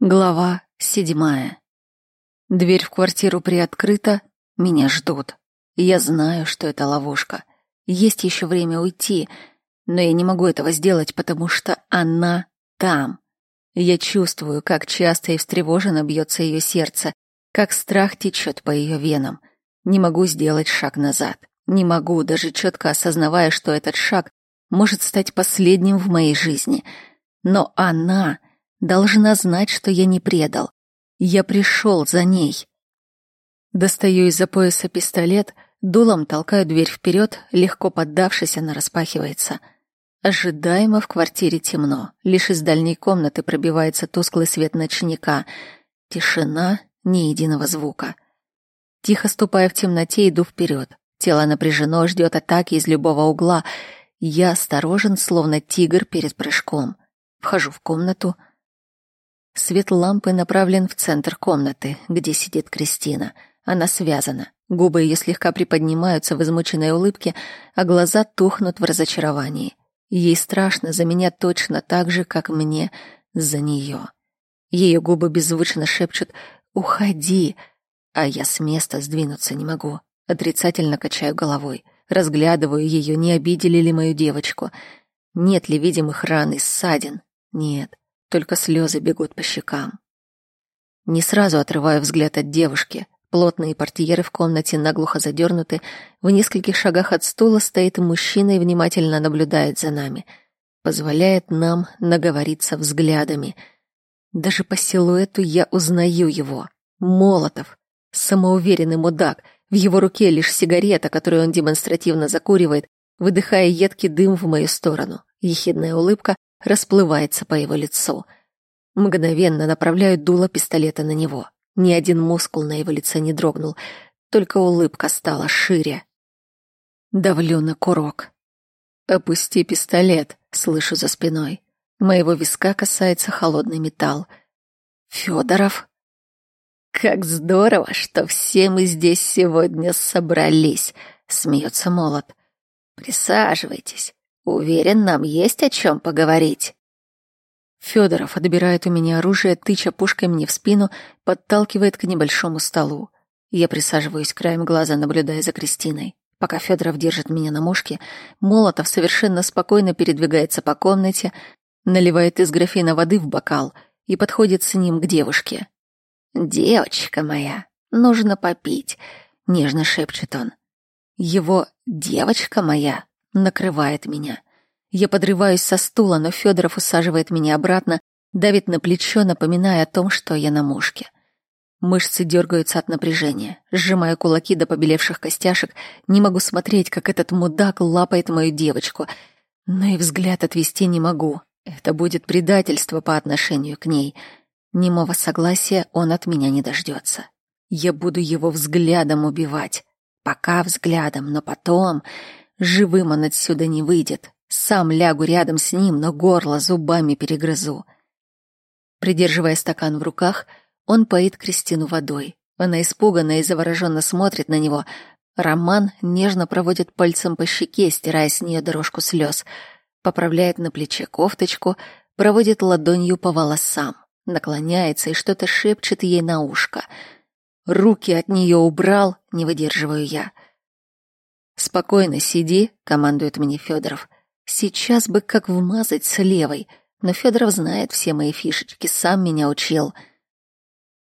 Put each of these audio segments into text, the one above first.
Глава седьмая. Дверь в квартиру приоткрыта, меня ждут. Я знаю, что это ловушка. Есть еще время уйти, но я не могу этого сделать, потому что она там. Я чувствую, как часто и встревоженно бьется ее сердце, как страх течет по ее венам. Не могу сделать шаг назад. Не могу, даже четко осознавая, что этот шаг может стать последним в моей жизни. Но она должна знать, что я не предал. Я пришел за ней. Достаю из-за пояса пистолет, дулом толкаю дверь вперед, легко поддавшись, она распахивается. Ожидаемо в квартире темно, лишь из дальней комнаты пробивается тусклый свет ночника. Тишина, ни единого звука. Тихо ступая в темноте, иду вперед. Тело напряжено, ждет атаки из любого угла. Я осторожен, словно тигр перед прыжком. Вхожу в комнату — Свет лампы направлен в центр комнаты, где сидит Кристина. Она связана. Губы ее слегка приподнимаются в измученной улыбке, а глаза тухнут в разочаровании. Ей страшно за меня точно так же, как мне за нее. Ее губы беззвучно шепчут «Уходи!», а я с места сдвинуться не могу. Отрицательно качаю головой. Разглядываю ее, не обидели ли мою девочку. Нет ли видимых ран и ссадин? Нет только слезы бегут по щекам. Не сразу отрываю взгляд от девушки. Плотные портьеры в комнате наглухо задернуты. В нескольких шагах от стула стоит мужчина и внимательно наблюдает за нами. Позволяет нам наговориться взглядами. Даже по силуэту я узнаю его. Молотов. Самоуверенный мудак. В его руке лишь сигарета, которую он демонстративно закуривает, выдыхая едкий дым в мою сторону. Ехидная улыбка расплывается по его лицу. Мгновенно направляю дуло пистолета на него. Ни один мускул на его лице не дрогнул, только улыбка стала шире. Давлю на курок. «Опусти пистолет», — слышу за спиной. Моего виска касается холодный металл. «Фёдоров?» «Как здорово, что все мы здесь сегодня собрались», — смеется Молот. «Присаживайтесь. Уверен, нам есть о чем поговорить. Федоров отбирает у меня оружие, тыча пушкой мне в спину, подталкивает к небольшому столу. Я присаживаюсь краем глаза, наблюдая за Кристиной. Пока Федоров держит меня на мушке, Молотов совершенно спокойно передвигается по комнате, наливает из графина воды в бокал и подходит с ним к девушке. «Девочка моя, нужно попить», — нежно шепчет он. Его «девочка моя» накрывает меня. Я подрываюсь со стула, но Федоров усаживает меня обратно, давит на плечо, напоминая о том, что я на мушке. Мышцы дергаются от напряжения. Сжимаю кулаки до побелевших костяшек, не могу смотреть, как этот мудак лапает мою девочку, но и взгляд отвести не могу. Это будет предательство по отношению к ней. Немого согласия он от меня не дождется. Я буду его взглядом убивать. Пока взглядом, но потом Живым он отсюда не выйдет. Сам лягу рядом с ним, но горло зубами перегрызу. Придерживая стакан в руках, он поит Кристину водой. Она испуганно и завороженно смотрит на него. Роман нежно проводит пальцем по щеке, стирая с нее дорожку слез. Поправляет на плече кофточку, проводит ладонью по волосам. Наклоняется и что-то шепчет ей на ушко. Руки от нее убрал, не выдерживаю я — «Спокойно сиди», — командует мне Федоров. «Сейчас бы как вмазать с левой, но Федоров знает все мои фишечки, сам меня учил».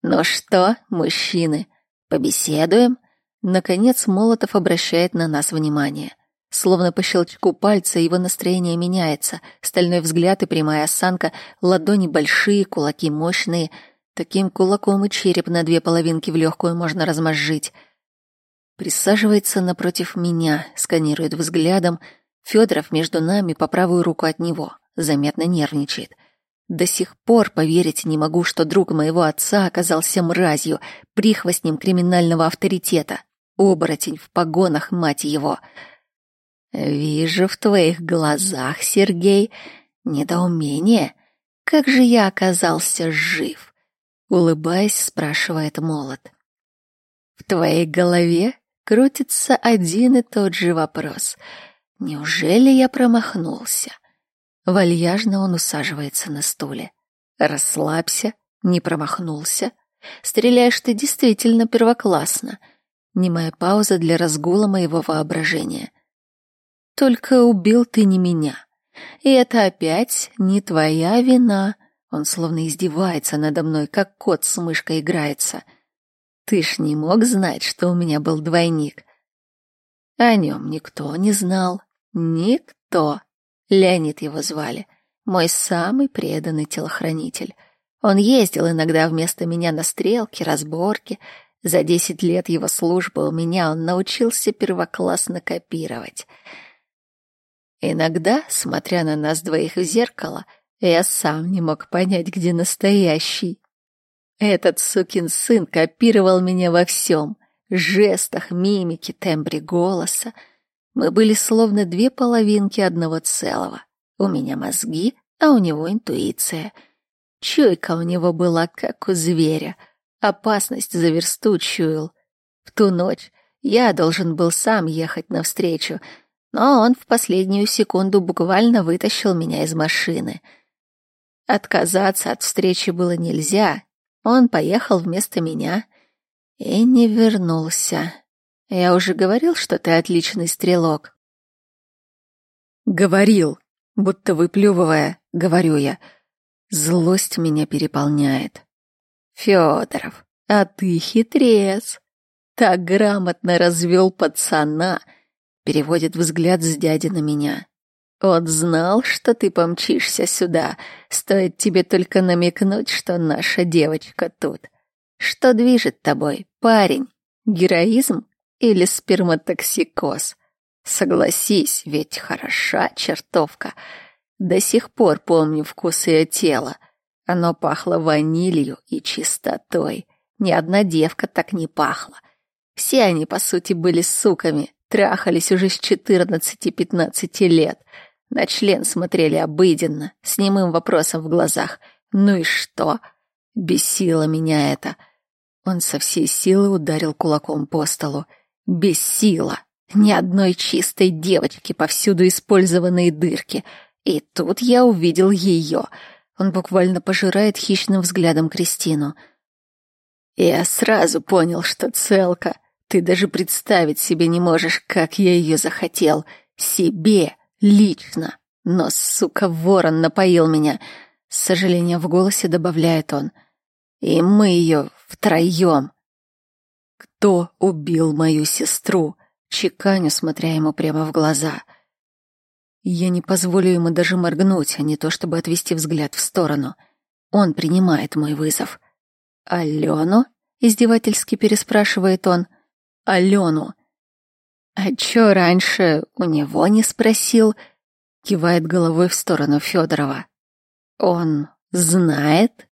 «Ну что, мужчины, побеседуем?» Наконец Молотов обращает на нас внимание. Словно по щелчку пальца его настроение меняется. Стальной взгляд и прямая осанка, ладони большие, кулаки мощные. Таким кулаком и череп на две половинки в легкую можно размозжить. Присаживается напротив меня, сканирует взглядом. Федоров между нами по правую руку от него. Заметно нервничает. До сих пор поверить не могу, что друг моего отца оказался мразью, прихвостнем криминального авторитета. Оборотень в погонах, мать его. Вижу в твоих глазах, Сергей, недоумение. Как же я оказался жив? Улыбаясь, спрашивает Молот. В твоей голове крутится один и тот же вопрос. Неужели я промахнулся? Вальяжно он усаживается на стуле. Расслабься, Не промахнулся. Стреляешь ты действительно первоклассно. Немая пауза для разгула моего воображения. Только убил ты не меня. И это опять не твоя вина. Он словно издевается надо мной, как кот с мышкой играется. Ты ж не мог знать, что у меня был двойник. О нем никто не знал. Никто. Леонид его звали. Мой самый преданный телохранитель. Он ездил иногда вместо меня на стрелки, разборки. За десять лет его службы у меня он научился первоклассно копировать. Иногда, смотря на нас двоих в зеркало, я сам не мог понять, где настоящий. Этот сукин сын копировал меня во всем — жестах, мимике, тембре голоса. Мы были словно две половинки одного целого. У меня мозги, а у него интуиция. Чуйка у него была, как у зверя. Опасность за версту чуял. В ту ночь я должен был сам ехать навстречу, но он в последнюю секунду буквально вытащил меня из машины. Отказаться от встречи было нельзя, он поехал вместо меня и не вернулся. Я уже говорил, что ты отличный стрелок. Говорил, будто выплевывая, говорю я. Злость меня переполняет. Федоров, а ты хитрец. Так грамотно развел пацана. Переводит взгляд с дяди на меня. Он знал, что ты помчишься сюда. Стоит тебе только намекнуть, что наша девочка тут. Что движет тобой, парень? Героизм или сперматоксикоз? Согласись, ведь хороша чертовка. До сих пор помню вкус ее тела. Оно пахло ванилью и чистотой. Ни одна девка так не пахла. Все они, по сути, были суками, трахались уже с 14-15 лет — на член смотрели обыденно, с немым вопросом в глазах. «Ну и что?» Бесило меня это. Он со всей силы ударил кулаком по столу. Бесило. Ни одной чистой девочки, повсюду использованные дырки. И тут я увидел ее. Он буквально пожирает хищным взглядом Кристину. Я сразу понял, что целка. Ты даже представить себе не можешь, как я ее захотел. Себе. Лично. Но, сука, ворон напоил меня. С сожалением в голосе добавляет он. И мы ее втроем. Кто убил мою сестру? Чеканю, смотря ему прямо в глаза. Я не позволю ему даже моргнуть, а не то чтобы отвести взгляд в сторону. Он принимает мой вызов. «Алену?» — издевательски переспрашивает он. «Алену». А чё раньше у него не спросил? Кивает головой в сторону Федорова. Он знает?